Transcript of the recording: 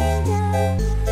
falling down.